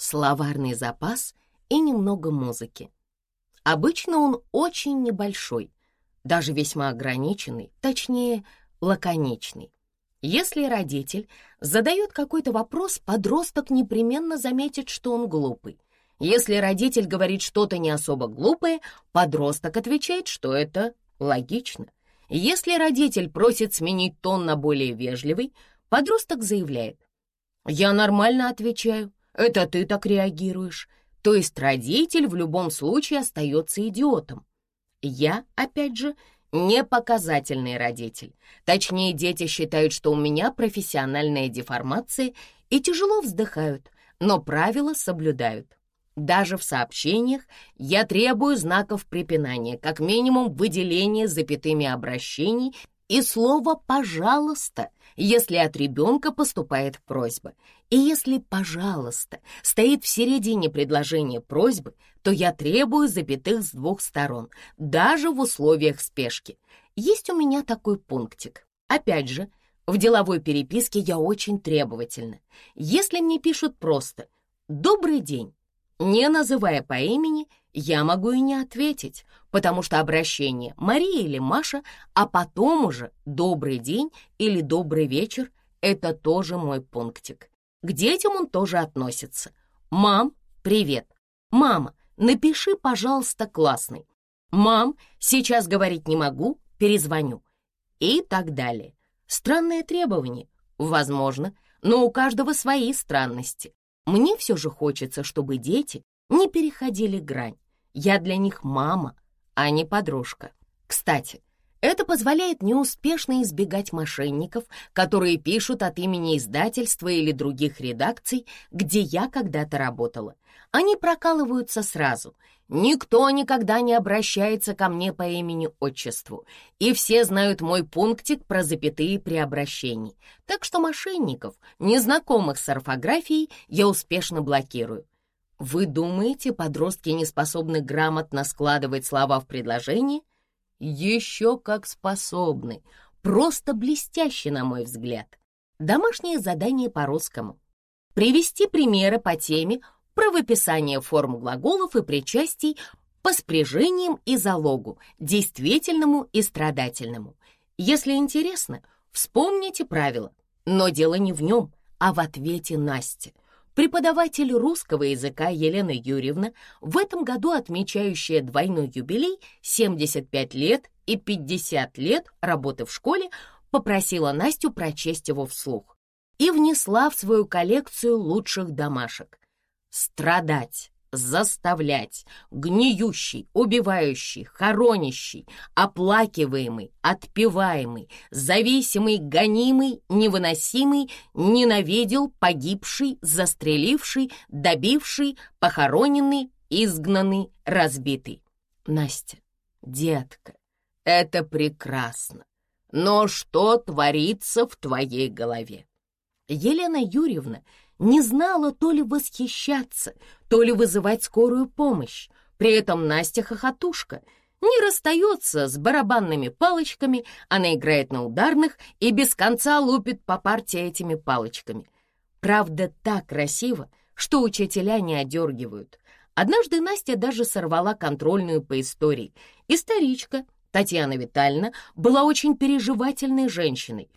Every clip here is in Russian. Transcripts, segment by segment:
словарный запас и немного музыки. Обычно он очень небольшой, даже весьма ограниченный, точнее, лаконичный. Если родитель задает какой-то вопрос, подросток непременно заметит, что он глупый. Если родитель говорит что-то не особо глупое, подросток отвечает, что это логично. Если родитель просит сменить тон на более вежливый, подросток заявляет, «Я нормально отвечаю, это ты так реагируешь». То есть родитель в любом случае остается идиотом. Я, опять же, не показательный родитель. Точнее, дети считают, что у меня профессиональная деформация и тяжело вздыхают, но правила соблюдают. Даже в сообщениях я требую знаков препинания, как минимум выделения запятыми обращений и слово «пожалуйста», если от ребенка поступает просьба. И если «пожалуйста» стоит в середине предложения просьбы, то я требую запятых с двух сторон, даже в условиях спешки. Есть у меня такой пунктик. Опять же, в деловой переписке я очень требовательна. Если мне пишут просто «добрый день», не называя по имени, я могу и не ответить, потому что обращение Мария или Маша, а потом уже «добрый день» или «добрый вечер» — это тоже мой пунктик. К детям он тоже относится. «Мам, привет!» «Мама, напиши, пожалуйста, классный!» «Мам, сейчас говорить не могу, перезвоню!» И так далее. Странные требования? Возможно, но у каждого свои странности. Мне все же хочется, чтобы дети не переходили грань. Я для них мама, а не подружка. Кстати, это позволяет неуспешно избегать мошенников, которые пишут от имени издательства или других редакций, где я когда-то работала. Они прокалываются сразу. Никто никогда не обращается ко мне по имени-отчеству, и все знают мой пунктик про запятые при обращении. Так что мошенников, незнакомых с орфографией, я успешно блокирую. Вы думаете, подростки не способны грамотно складывать слова в предложение? Еще как способны. Просто блестяще, на мой взгляд. Домашнее задание по-русскому. Привести примеры по теме про выписание форм глаголов и причастий по спряжениям и залогу, действительному и страдательному. Если интересно, вспомните правила. Но дело не в нем, а в ответе Насти — Преподаватель русского языка Елена Юрьевна, в этом году отмечающая двойной юбилей 75 лет и 50 лет работы в школе, попросила Настю прочесть его вслух и внесла в свою коллекцию лучших домашек. «Страдать заставлять, гниющий, убивающий, хоронящий, оплакиваемый, отпеваемый, зависимый, гонимый, невыносимый, ненавидел, погибший, застреливший, добивший, похороненный, изгнанный, разбитый. Настя, детка, это прекрасно, но что творится в твоей голове? Елена Юрьевна не знала то ли восхищаться, то ли вызывать скорую помощь. При этом Настя хохотушка, не расстается с барабанными палочками, она играет на ударных и без конца лупит по партии этими палочками. Правда, так красиво, что учителя не одергивают. Однажды Настя даже сорвала контрольную по истории. Историчка Татьяна Витальевна была очень переживательной женщиной.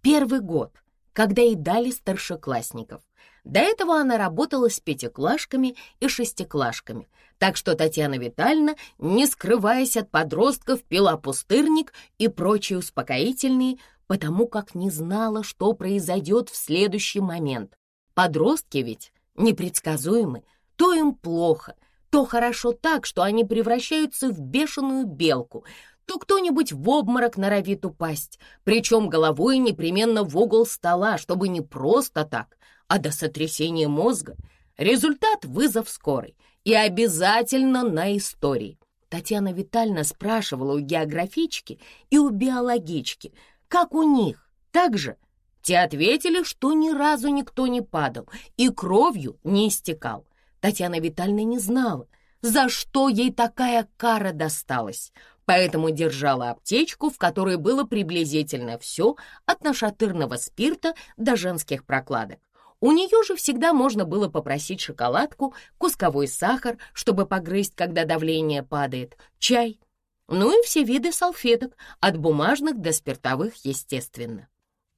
Первый год, когда ей дали старшеклассников. До этого она работала с пятиклашками и шестиклашками, так что Татьяна Витальевна, не скрываясь от подростков, пила пустырник и прочие успокоительные, потому как не знала, что произойдет в следующий момент. Подростки ведь непредсказуемы, то им плохо, то хорошо так, что они превращаются в бешеную белку, то кто-нибудь в обморок норовит упасть, причем головой непременно в угол стола, чтобы не просто так, а до сотрясения мозга результат вызов скорой и обязательно на истории. Татьяна Витальевна спрашивала у географички и у биологички, как у них, так же. Те ответили, что ни разу никто не падал и кровью не истекал. Татьяна Витальевна не знала, за что ей такая кара досталась, поэтому держала аптечку, в которой было приблизительно все от нашатырного спирта до женских прокладок. У нее же всегда можно было попросить шоколадку, кусковой сахар, чтобы погрызть, когда давление падает, чай. Ну и все виды салфеток, от бумажных до спиртовых, естественно.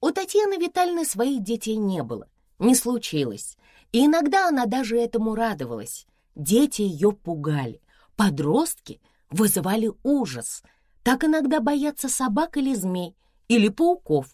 У Татьяны Витальевны своих детей не было, не случилось. И иногда она даже этому радовалась. Дети ее пугали, подростки вызывали ужас. Так иногда боятся собак или змей, или пауков,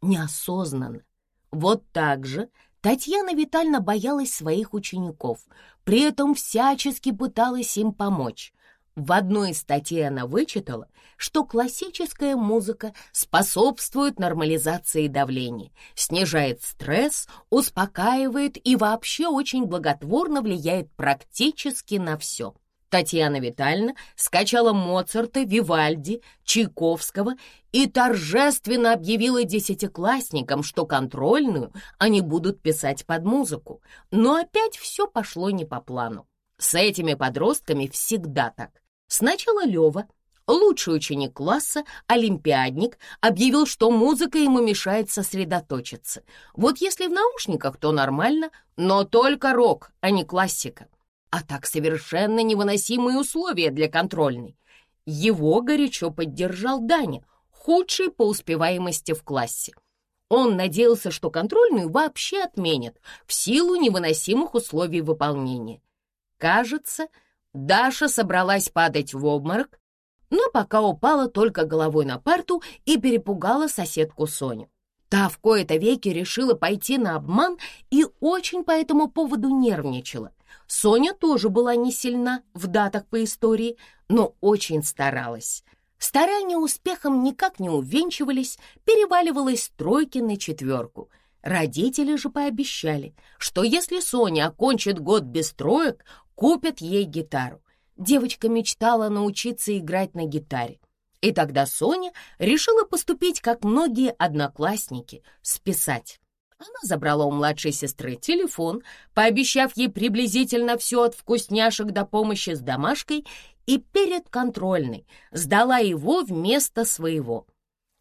неосознанно. Вот так же Татьяна Витальевна боялась своих учеников, при этом всячески пыталась им помочь. В одной из статей она вычитала, что классическая музыка способствует нормализации давления, снижает стресс, успокаивает и вообще очень благотворно влияет практически на все. Татьяна Витальевна скачала Моцарта, Вивальди, Чайковского и торжественно объявила десятиклассникам, что контрольную они будут писать под музыку. Но опять все пошло не по плану. С этими подростками всегда так. Сначала Лева, лучший ученик класса, олимпиадник, объявил, что музыка ему мешает сосредоточиться. Вот если в наушниках, то нормально, но только рок, а не классика а так совершенно невыносимые условия для контрольной. Его горячо поддержал Даня, худший по успеваемости в классе. Он надеялся, что контрольную вообще отменят в силу невыносимых условий выполнения. Кажется, Даша собралась падать в обморок, но пока упала только головой на парту и перепугала соседку Соню. Та в кои-то веки решила пойти на обман и очень по этому поводу нервничала — Соня тоже была не сильна в датах по истории, но очень старалась. Старания успехом никак не увенчивались, переваливалась тройки на четверку. Родители же пообещали, что если Соня окончит год без троек, купят ей гитару. Девочка мечтала научиться играть на гитаре. И тогда Соня решила поступить, как многие одноклассники, списать. Она забрала у младшей сестры телефон, пообещав ей приблизительно все от вкусняшек до помощи с домашкой, и перед контрольной сдала его вместо своего.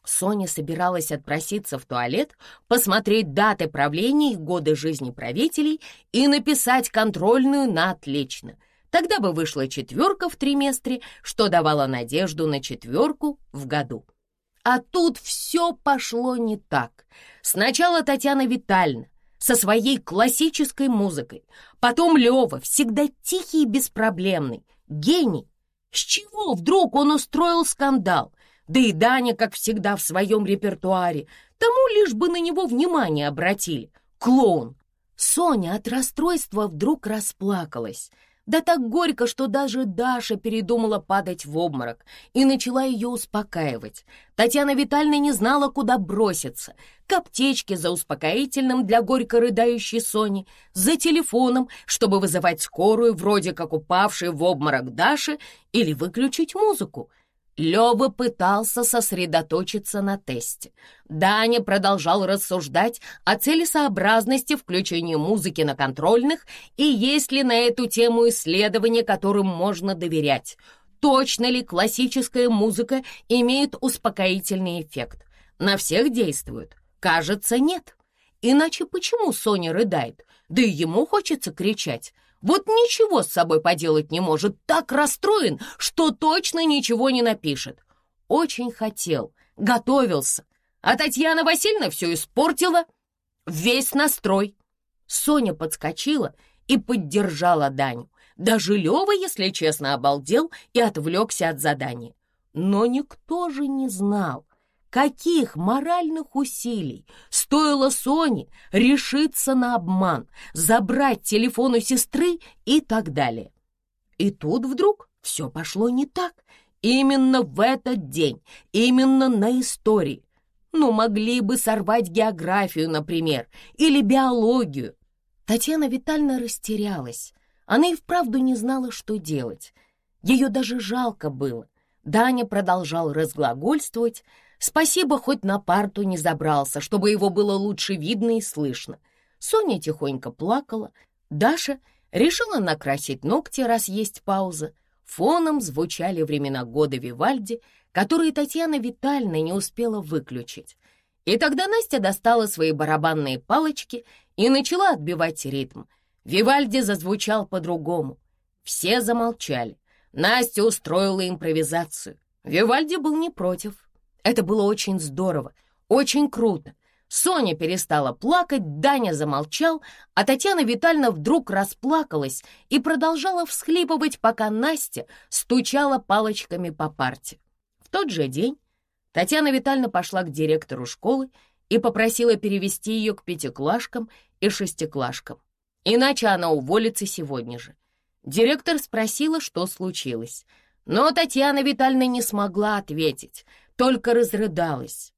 Соня собиралась отпроситься в туалет, посмотреть даты правления и годы жизни правителей и написать контрольную на отлично. Тогда бы вышла четверка в триместре, что давало надежду на четверку в году. А тут все пошло не так. Сначала Татьяна Витальевна со своей классической музыкой, потом Лева, всегда тихий и беспроблемный, гений. С чего вдруг он устроил скандал? Да и Даня, как всегда, в своем репертуаре. Тому лишь бы на него внимание обратили. Клоун. Соня от расстройства вдруг расплакалась. Да так горько, что даже Даша передумала падать в обморок и начала ее успокаивать. Татьяна Витальевна не знала, куда броситься. К аптечке за успокоительным для горько рыдающей Сони, за телефоном, чтобы вызывать скорую, вроде как упавшей в обморок Даши, или выключить музыку — Лёва пытался сосредоточиться на тесте. Даня продолжал рассуждать о целесообразности включения музыки на контрольных и есть ли на эту тему исследования, которым можно доверять. Точно ли классическая музыка имеет успокоительный эффект? На всех действует? Кажется, нет. Иначе почему Соня рыдает? Да и ему хочется кричать. Вот ничего с собой поделать не может, так расстроен, что точно ничего не напишет. Очень хотел, готовился, а Татьяна Васильевна все испортила. Весь настрой. Соня подскочила и поддержала Даню. Даже Лева, если честно, обалдел и отвлекся от задания. Но никто же не знал, Каких моральных усилий стоило Соне решиться на обман, забрать телефон у сестры и так далее? И тут вдруг все пошло не так. Именно в этот день, именно на истории. Ну, могли бы сорвать географию, например, или биологию. Татьяна Витальевна растерялась. Она и вправду не знала, что делать. Ее даже жалко было. Даня продолжал разглагольствовать, Спасибо, хоть на парту не забрался, чтобы его было лучше видно и слышно. Соня тихонько плакала. Даша решила накрасить ногти, раз есть пауза. Фоном звучали времена года Вивальди, которые Татьяна Витальевна не успела выключить. И тогда Настя достала свои барабанные палочки и начала отбивать ритм. Вивальди зазвучал по-другому. Все замолчали. Настя устроила импровизацию. Вивальди был не против. Это было очень здорово, очень круто. Соня перестала плакать, Даня замолчал, а Татьяна Витальевна вдруг расплакалась и продолжала всхлипывать, пока Настя стучала палочками по парте. В тот же день Татьяна Витальевна пошла к директору школы и попросила перевести ее к пятиклашкам и шестиклашкам. Иначе она уволится сегодня же. Директор спросила, что случилось. Но Татьяна Витальевна не смогла ответить, только разрыдалась.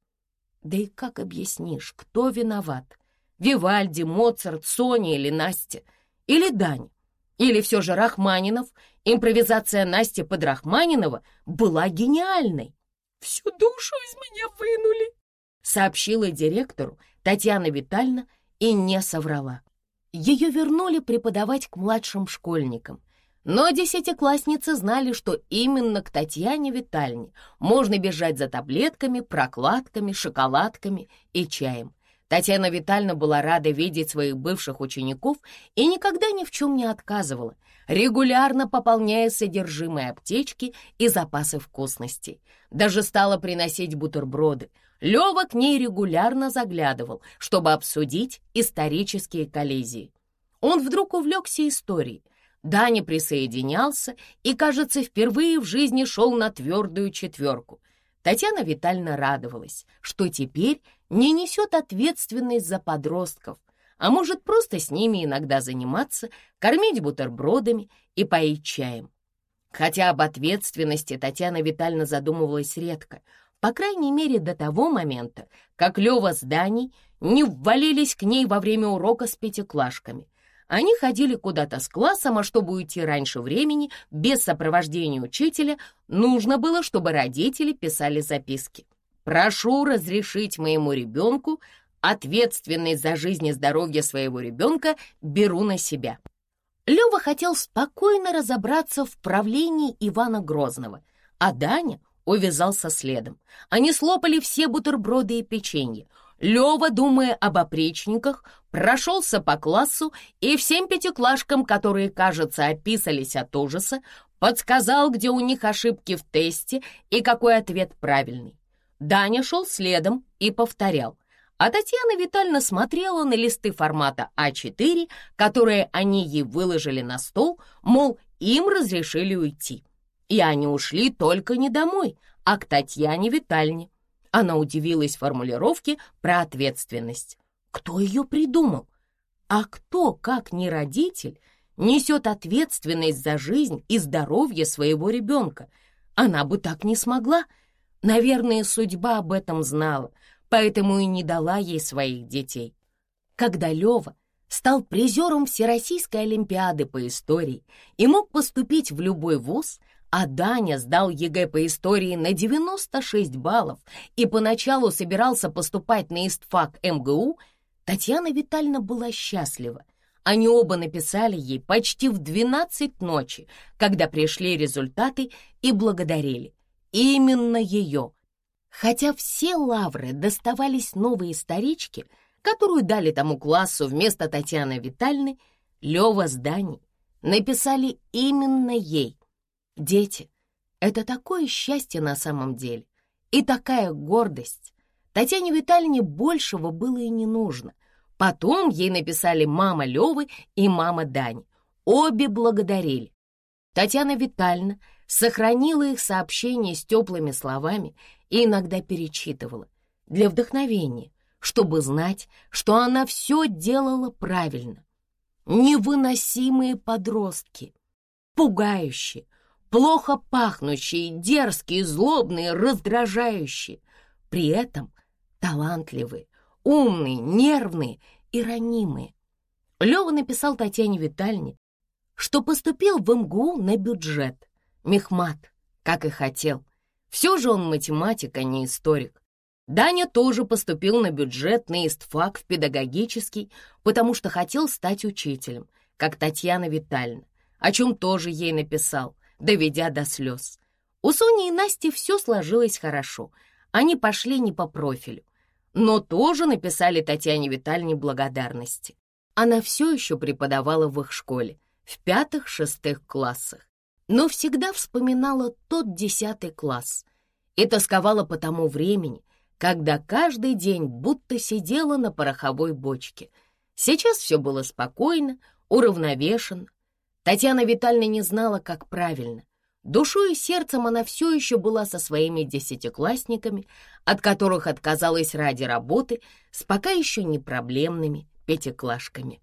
Да и как объяснишь, кто виноват? Вивальди, Моцарт, Соня или Настя? Или Даня? Или все же Рахманинов? Импровизация Насти под Рахманинова была гениальной. «Всю душу из меня вынули», — сообщила директору Татьяна Витальевна и не соврала. Ее вернули преподавать к младшим школьникам. Но десятиклассницы знали, что именно к Татьяне Витальне можно бежать за таблетками, прокладками, шоколадками и чаем. Татьяна Витальевна была рада видеть своих бывших учеников и никогда ни в чем не отказывала, регулярно пополняя содержимое аптечки и запасы вкусностей. Даже стала приносить бутерброды. Лёва к ней регулярно заглядывал, чтобы обсудить исторические коллизии. Он вдруг увлекся историей. Даня присоединялся и, кажется, впервые в жизни шел на твердую четверку. Татьяна Витальевна радовалась, что теперь не несет ответственность за подростков, а может просто с ними иногда заниматься, кормить бутербродами и поить чаем. Хотя об ответственности Татьяна Витальевна задумывалась редко, по крайней мере до того момента, как Лёва с Даней не ввалились к ней во время урока с пятиклашками. Они ходили куда-то с классом, а чтобы уйти раньше времени, без сопровождения учителя, нужно было, чтобы родители писали записки. «Прошу разрешить моему ребенку, ответственность за жизнь и здоровье своего ребенка беру на себя». Лёва хотел спокойно разобраться в правлении Ивана Грозного, а Даня увязался следом. Они слопали все бутерброды и печенье. Лёва, думая об опричниках, прошелся по классу и всем пятиклашкам, которые, кажется, описались от ужаса, подсказал, где у них ошибки в тесте и какой ответ правильный. Даня шел следом и повторял, а Татьяна Витальевна смотрела на листы формата А4, которые они ей выложили на стол, мол, им разрешили уйти. И они ушли только не домой, а к Татьяне Витальевне. Она удивилась формулировке про ответственность. Кто ее придумал? А кто, как не родитель, несет ответственность за жизнь и здоровье своего ребенка? Она бы так не смогла. Наверное, судьба об этом знала, поэтому и не дала ей своих детей. Когда Лева стал призером Всероссийской Олимпиады по истории и мог поступить в любой вуз, а Даня сдал ЕГЭ по истории на 96 баллов и поначалу собирался поступать на истфак МГУ, Татьяна Витальевна была счастлива. Они оба написали ей почти в 12 ночи, когда пришли результаты и благодарили. Именно ее. Хотя все лавры доставались новой историчке, которую дали тому классу вместо Татьяны Витальны, Лева с Даней написали именно ей — Дети — это такое счастье на самом деле и такая гордость. Татьяне Витальевне большего было и не нужно. Потом ей написали мама Левы и мама Дани. Обе благодарили. Татьяна Витальевна сохранила их сообщения с теплыми словами и иногда перечитывала для вдохновения, чтобы знать, что она все делала правильно. Невыносимые подростки, пугающие, плохо пахнущие, дерзкие, злобные, раздражающие. При этом талантливые, умные, нервные и ранимые. Лёва написал Татьяне Витальне, что поступил в МГУ на бюджет, мехмат, как и хотел. Все же он математик, а не историк. Даня тоже поступил на бюджет на истфак в педагогический, потому что хотел стать учителем, как Татьяна Витальевна, о чем тоже ей написал — доведя до слез. У Сони и Насти все сложилось хорошо. Они пошли не по профилю. но тоже написали Татьяне Витальевне благодарности. Она все еще преподавала в их школе, в пятых-шестых классах, но всегда вспоминала тот десятый класс и тосковала по тому времени, когда каждый день будто сидела на пороховой бочке. Сейчас все было спокойно, уравновешенно. Татьяна Витальевна не знала, как правильно. Душой и сердцем она все еще была со своими десятиклассниками, от которых отказалась ради работы с пока еще не проблемными пятиклашками.